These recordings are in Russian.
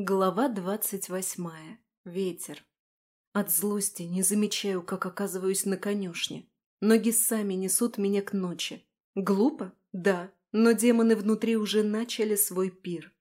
Глава двадцать восьмая. Ветер. От злости не замечаю, как оказываюсь на конюшне. Ноги сами несут меня к ночи. Глупо? Да, но демоны внутри уже начали свой пир.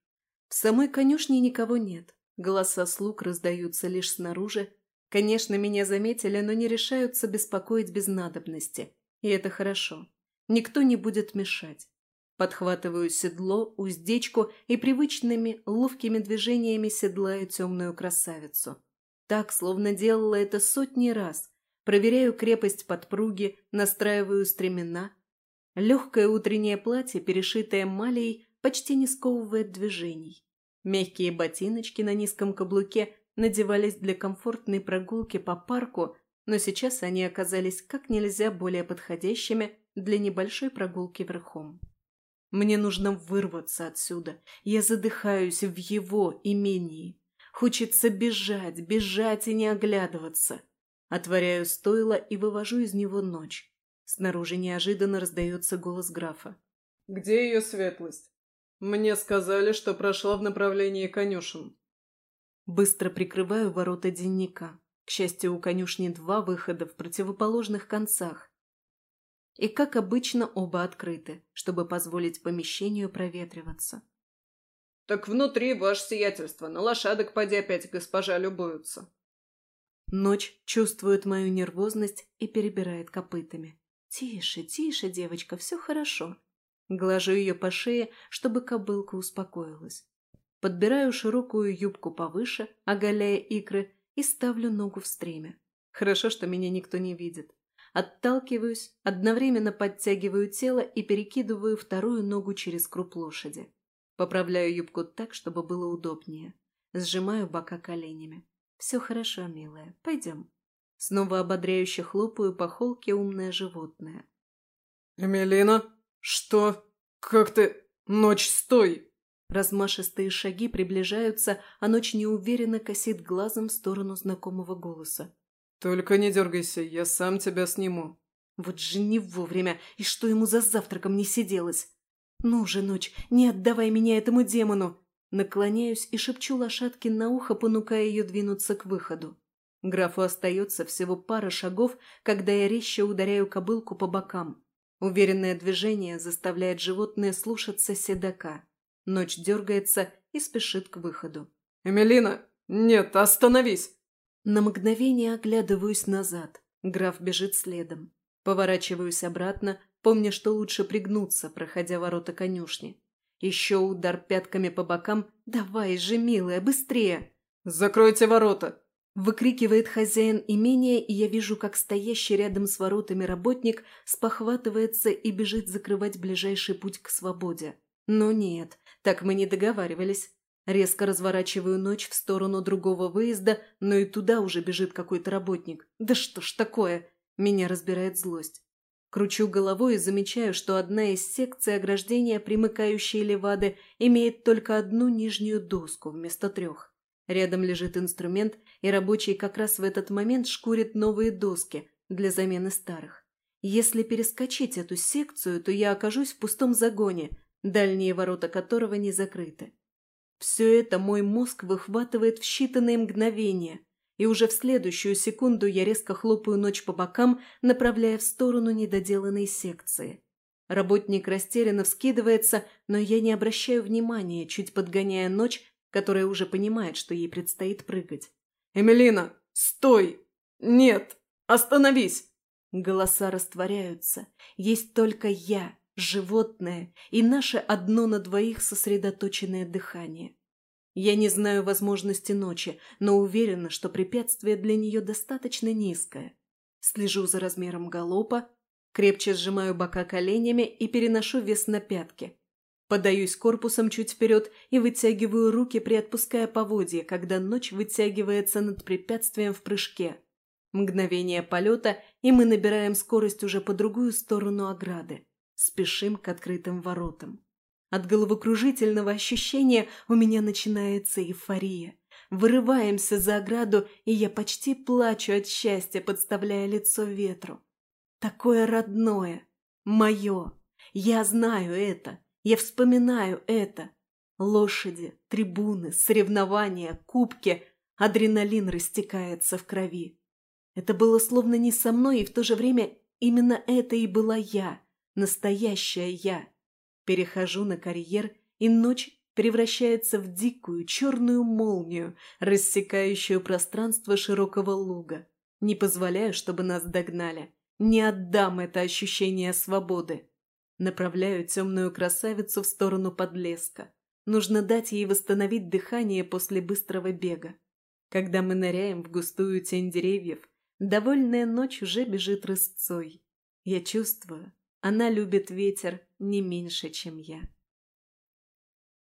В самой конюшне никого нет. Голоса слуг раздаются лишь снаружи. Конечно, меня заметили, но не решаются беспокоить без надобности. И это хорошо. Никто не будет мешать. Подхватываю седло, уздечку и привычными ловкими движениями седлаю темную красавицу. Так, словно делала это сотни раз. Проверяю крепость подпруги, настраиваю стремена. Легкое утреннее платье, перешитое малией, почти не сковывает движений. Мягкие ботиночки на низком каблуке надевались для комфортной прогулки по парку, но сейчас они оказались как нельзя более подходящими для небольшой прогулки верхом. Мне нужно вырваться отсюда. Я задыхаюсь в его имении. Хочется бежать, бежать и не оглядываться. Отворяю стойло и вывожу из него ночь. Снаружи неожиданно раздается голос графа. «Где ее светлость? Мне сказали, что прошла в направлении конюшен». Быстро прикрываю ворота денника. К счастью, у конюшни два выхода в противоположных концах, и, как обычно, оба открыты, чтобы позволить помещению проветриваться. «Так внутри, ваше сиятельство, на лошадок поди опять госпожа любуются». Ночь чувствует мою нервозность и перебирает копытами. «Тише, тише, девочка, все хорошо». Глажу ее по шее, чтобы кобылка успокоилась. Подбираю широкую юбку повыше, оголяя икры, и ставлю ногу в стремя. Хорошо, что меня никто не видит. Отталкиваюсь, одновременно подтягиваю тело и перекидываю вторую ногу через круп лошади. Поправляю юбку так, чтобы было удобнее. Сжимаю бока коленями. «Все хорошо, милая. Пойдем». Снова ободряюще хлопаю по холке умное животное. «Эмилина? Что? Как ты? Ночь, стой!» Размашистые шаги приближаются, а ночь неуверенно косит глазом в сторону знакомого голоса. «Только не дергайся, я сам тебя сниму». Вот же не вовремя, и что ему за завтраком не сиделось. «Ну же, ночь, не отдавай меня этому демону!» Наклоняюсь и шепчу лошадке на ухо, понукая ее двинуться к выходу. Графу остается всего пара шагов, когда я резче ударяю кобылку по бокам. Уверенное движение заставляет животное слушаться седока. Ночь дергается и спешит к выходу. «Эмилина! Нет, остановись!» На мгновение оглядываюсь назад. Граф бежит следом. Поворачиваюсь обратно, помня, что лучше пригнуться, проходя ворота конюшни. Еще удар пятками по бокам. «Давай же, милая, быстрее!» «Закройте ворота!» Выкрикивает хозяин имения, и я вижу, как стоящий рядом с воротами работник спохватывается и бежит закрывать ближайший путь к свободе. Но нет, так мы не договаривались. Резко разворачиваю ночь в сторону другого выезда, но и туда уже бежит какой-то работник. Да что ж такое? Меня разбирает злость. Кручу головой и замечаю, что одна из секций ограждения, примыкающей левады, имеет только одну нижнюю доску вместо трех. Рядом лежит инструмент, и рабочий как раз в этот момент шкурит новые доски для замены старых. Если перескочить эту секцию, то я окажусь в пустом загоне, дальние ворота которого не закрыты. Все это мой мозг выхватывает в считанные мгновения, и уже в следующую секунду я резко хлопаю ночь по бокам, направляя в сторону недоделанной секции. Работник растерянно вскидывается, но я не обращаю внимания, чуть подгоняя ночь, которая уже понимает, что ей предстоит прыгать. «Эмилина, стой! Нет, остановись!» Голоса растворяются. Есть только я, животное и наше одно на двоих сосредоточенное дыхание. Я не знаю возможности ночи, но уверена, что препятствие для нее достаточно низкое. Слежу за размером галопа, крепче сжимаю бока коленями и переношу вес на пятки. Подаюсь корпусом чуть вперед и вытягиваю руки, приотпуская поводья, когда ночь вытягивается над препятствием в прыжке. Мгновение полета, и мы набираем скорость уже по другую сторону ограды. Спешим к открытым воротам. От головокружительного ощущения у меня начинается эйфория. Вырываемся за ограду, и я почти плачу от счастья, подставляя лицо ветру. Такое родное, мое. Я знаю это, я вспоминаю это. Лошади, трибуны, соревнования, кубки. Адреналин растекается в крови. Это было словно не со мной, и в то же время именно это и была я, настоящая я. Перехожу на карьер, и ночь превращается в дикую черную молнию, рассекающую пространство широкого луга. Не позволяю, чтобы нас догнали. Не отдам это ощущение свободы. Направляю темную красавицу в сторону подлеска. Нужно дать ей восстановить дыхание после быстрого бега. Когда мы ныряем в густую тень деревьев, довольная ночь уже бежит рысцой. Я чувствую, она любит ветер не меньше, чем я.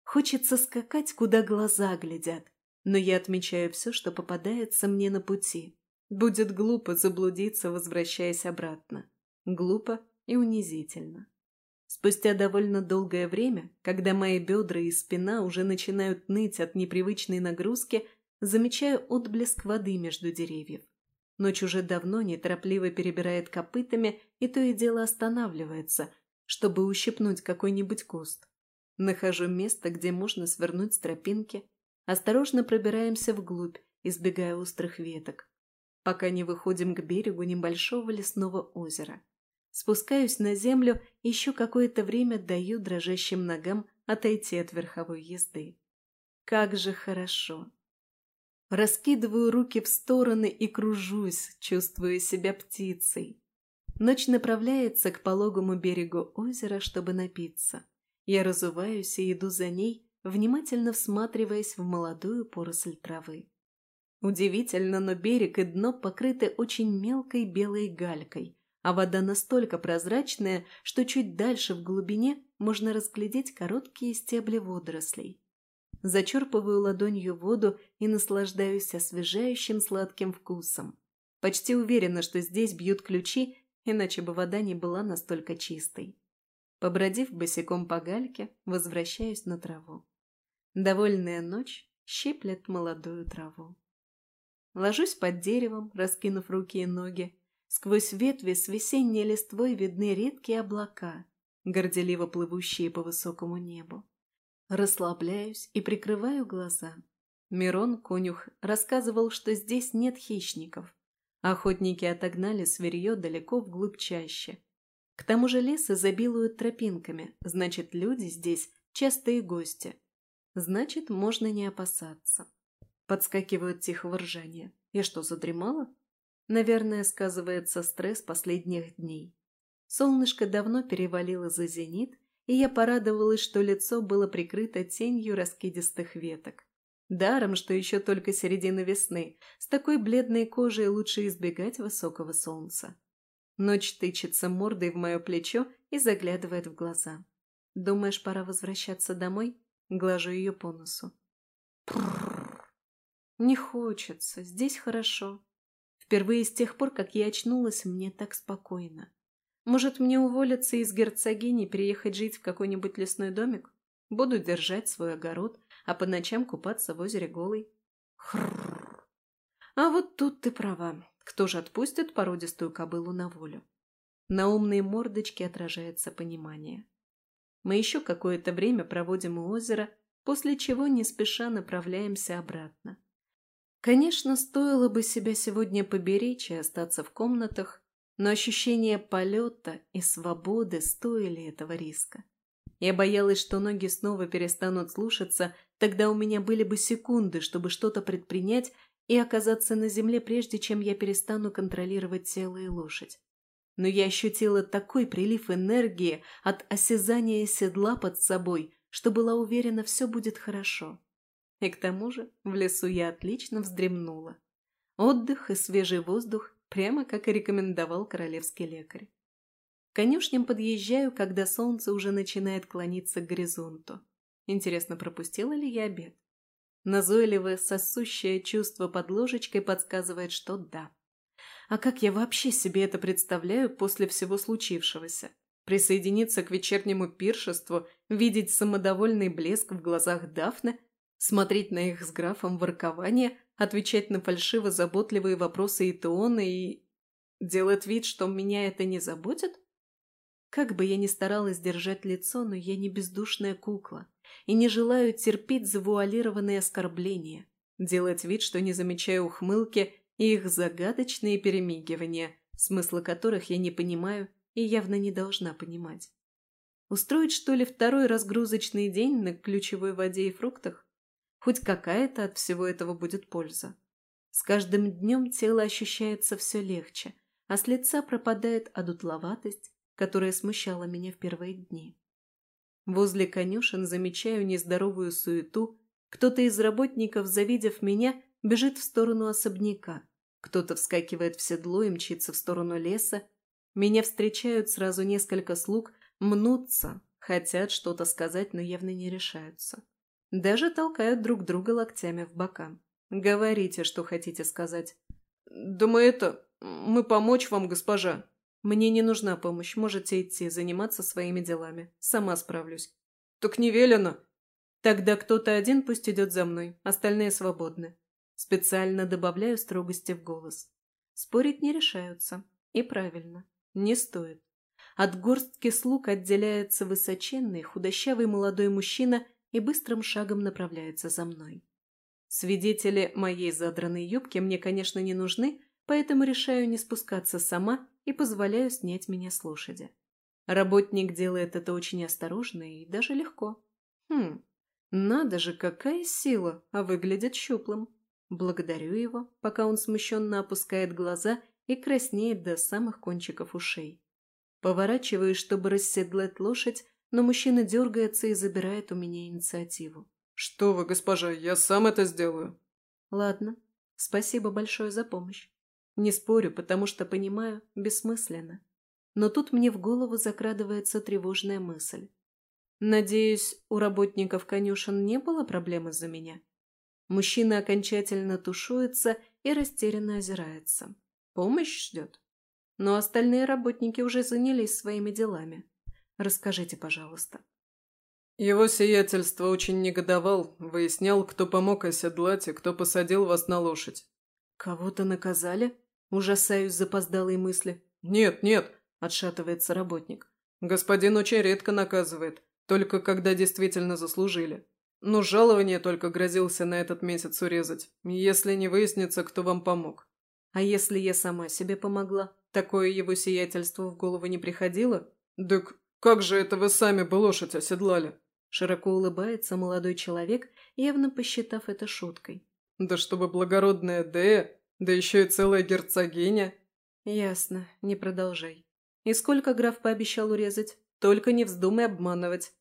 Хочется скакать, куда глаза глядят, но я отмечаю все, что попадается мне на пути. Будет глупо заблудиться, возвращаясь обратно. Глупо и унизительно. Спустя довольно долгое время, когда мои бедра и спина уже начинают ныть от непривычной нагрузки, замечаю отблеск воды между деревьев. Ночь уже давно неторопливо перебирает копытами и то и дело останавливается, чтобы ущипнуть какой-нибудь куст. Нахожу место, где можно свернуть с тропинки. Осторожно пробираемся вглубь, избегая острых веток, пока не выходим к берегу небольшого лесного озера. Спускаюсь на землю и еще какое-то время даю дрожащим ногам отойти от верховой езды. Как же хорошо! Раскидываю руки в стороны и кружусь, чувствуя себя птицей. Ночь направляется к пологому берегу озера, чтобы напиться. Я разуваюсь и иду за ней, внимательно всматриваясь в молодую поросль травы. Удивительно, но берег и дно покрыты очень мелкой белой галькой, а вода настолько прозрачная, что чуть дальше в глубине можно разглядеть короткие стебли водорослей. Зачерпываю ладонью воду и наслаждаюсь освежающим сладким вкусом. Почти уверена, что здесь бьют ключи, иначе бы вода не была настолько чистой. Побродив босиком по гальке, возвращаюсь на траву. Довольная ночь щиплет молодую траву. Ложусь под деревом, раскинув руки и ноги. Сквозь ветви с весенней листвой видны редкие облака, горделиво плывущие по высокому небу. Расслабляюсь и прикрываю глаза. Мирон, конюх, рассказывал, что здесь нет хищников. Охотники отогнали зверье далеко вглубь чаще, к тому же лес изобилует тропинками, значит, люди здесь частые гости. Значит, можно не опасаться. Подскакивают тихого ржания. Я что, задремала? Наверное, сказывается стресс последних дней. Солнышко давно перевалило за зенит, и я порадовалась, что лицо было прикрыто тенью раскидистых веток. Даром, что еще только середина весны, с такой бледной кожей лучше избегать высокого солнца. Ночь тычется мордой в мое плечо и заглядывает в глаза. «Думаешь, пора возвращаться домой?» Глажу ее по носу. Не хочется, здесь хорошо. Впервые с тех пор, как я очнулась, мне так спокойно. Может, мне уволиться из герцогини и переехать жить в какой-нибудь лесной домик? Буду держать свой огород, а по ночам купаться в озере голой. Хрррр. А вот тут ты права. Кто же отпустит породистую кобылу на волю? На умной мордочке отражается понимание. Мы еще какое-то время проводим у озера, после чего не спеша направляемся обратно. Конечно, стоило бы себя сегодня поберечь и остаться в комнатах, но ощущение полета и свободы стоили этого риска. Я боялась, что ноги снова перестанут слушаться, тогда у меня были бы секунды, чтобы что-то предпринять и оказаться на земле, прежде чем я перестану контролировать тело и лошадь. Но я ощутила такой прилив энергии от осязания седла под собой, что была уверена, все будет хорошо. И к тому же в лесу я отлично вздремнула. Отдых и свежий воздух, прямо как и рекомендовал королевский лекарь. Конюшням подъезжаю, когда солнце уже начинает клониться к горизонту. Интересно, пропустила ли я обед? Назойливое сосущее чувство под ложечкой подсказывает, что да. А как я вообще себе это представляю после всего случившегося? Присоединиться к вечернему пиршеству, видеть самодовольный блеск в глазах Дафны, смотреть на их с графом воркование, отвечать на фальшиво-заботливые вопросы Итеона и... делать вид, что меня это не заботит? Как бы я ни старалась держать лицо, но я не бездушная кукла и не желаю терпеть завуалированные оскорбления, делать вид, что не замечаю ухмылки и их загадочные перемигивания, смысла которых я не понимаю и явно не должна понимать. Устроить, что ли, второй разгрузочный день на ключевой воде и фруктах? Хоть какая-то от всего этого будет польза. С каждым днем тело ощущается все легче, а с лица пропадает одутловатость, которая смущала меня в первые дни. Возле конюшен замечаю нездоровую суету, кто-то из работников, завидев меня, бежит в сторону особняка, кто-то вскакивает в седло и мчится в сторону леса, меня встречают сразу несколько слуг, мнутся, хотят что-то сказать, но явно не решаются. Даже толкают друг друга локтями в бока. Говорите, что хотите сказать. «Да мы это... мы помочь вам, госпожа». «Мне не нужна помощь, можете идти, заниматься своими делами. Сама справлюсь». «Так не велено». «Тогда кто-то один пусть идет за мной, остальные свободны». Специально добавляю строгости в голос. Спорить не решаются. И правильно. Не стоит. От горстки слуг отделяется высоченный, худощавый молодой мужчина и быстрым шагом направляется за мной. Свидетели моей задранной юбки мне, конечно, не нужны, поэтому решаю не спускаться сама и позволяю снять меня с лошади. Работник делает это очень осторожно и даже легко. Хм, надо же, какая сила, а выглядит щуплым. Благодарю его, пока он смущенно опускает глаза и краснеет до самых кончиков ушей. Поворачиваюсь, чтобы расседлать лошадь, но мужчина дергается и забирает у меня инициативу. «Что вы, госпожа, я сам это сделаю». «Ладно, спасибо большое за помощь. Не спорю, потому что понимаю, бессмысленно. Но тут мне в голову закрадывается тревожная мысль. Надеюсь, у работников конюшен не было проблем из-за меня? Мужчина окончательно тушуется и растерянно озирается. Помощь ждет? Но остальные работники уже занялись своими делами. Расскажите, пожалуйста. Его сиятельство очень негодовал, выяснял, кто помог оседлать и кто посадил вас на лошадь. Кого-то наказали? Ужасаюсь запоздалой мысли. «Нет, нет», – отшатывается работник. «Господин очень редко наказывает, только когда действительно заслужили. Но жалование только грозился на этот месяц урезать, если не выяснится, кто вам помог». «А если я сама себе помогла? Такое его сиятельство в голову не приходило?» «Так как же это вы сами бы лошадь оседлали?» Широко улыбается молодой человек, явно посчитав это шуткой. «Да чтобы благородная Дея да еще и целая герцогиня. Ясно, не продолжай. И сколько граф пообещал урезать? Только не вздумай обманывать.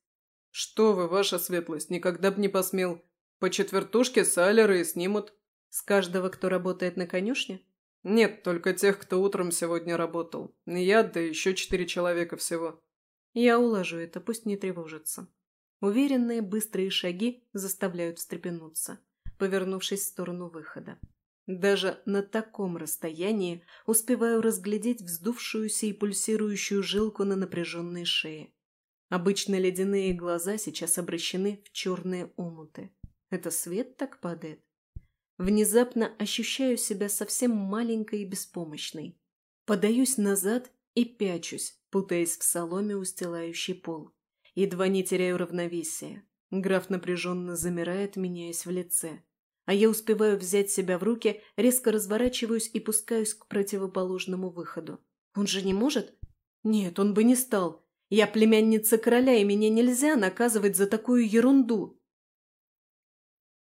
Что вы, ваша светлость, никогда б не посмел. По четвертушке салеры и снимут. С каждого, кто работает на конюшне? Нет, только тех, кто утром сегодня работал. Я, да еще четыре человека всего. Я уложу это, пусть не тревожится. Уверенные быстрые шаги заставляют встрепенуться, повернувшись в сторону выхода. Даже на таком расстоянии успеваю разглядеть вздувшуюся и пульсирующую жилку на напряженной шее. Обычно ледяные глаза сейчас обращены в черные омуты. Это свет так падает? Внезапно ощущаю себя совсем маленькой и беспомощной. Подаюсь назад и пячусь, путаясь в соломе, устилающий пол. Едва не теряю равновесие. Граф напряженно замирает, меняясь в лице а я успеваю взять себя в руки, резко разворачиваюсь и пускаюсь к противоположному выходу. Он же не может? Нет, он бы не стал. Я племянница короля, и меня нельзя наказывать за такую ерунду.